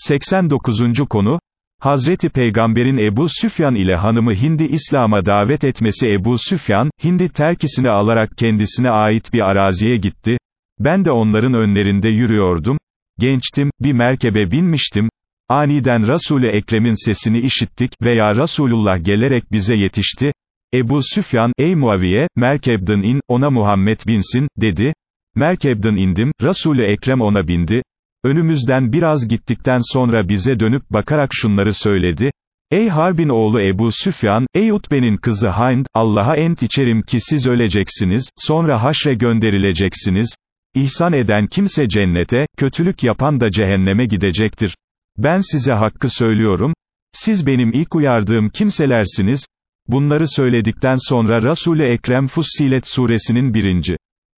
89. konu, Hazreti Peygamber'in Ebu Süfyan ile hanımı Hindi İslam'a davet etmesi. Ebu Süfyan, Hindi terkisini alarak kendisine ait bir araziye gitti, ben de onların önlerinde yürüyordum, gençtim, bir merkebe binmiştim, aniden Resul-i Ekrem'in sesini işittik veya Resulullah gelerek bize yetişti, Ebu Süfyan, ey Muaviye, merkebden in, ona Muhammed binsin, dedi, merkebden indim, Resul-i Ekrem ona bindi, Önümüzden biraz gittikten sonra bize dönüp bakarak şunları söyledi, Ey Harbin oğlu Ebu Süfyan, ey Utbe'nin kızı Hind, Allah'a ent içerim ki siz öleceksiniz, sonra haşre gönderileceksiniz, İhsan eden kimse cennete, kötülük yapan da cehenneme gidecektir. Ben size hakkı söylüyorum, siz benim ilk uyardığım kimselersiniz, bunları söyledikten sonra Resul-i Ekrem Fussilet suresinin birinci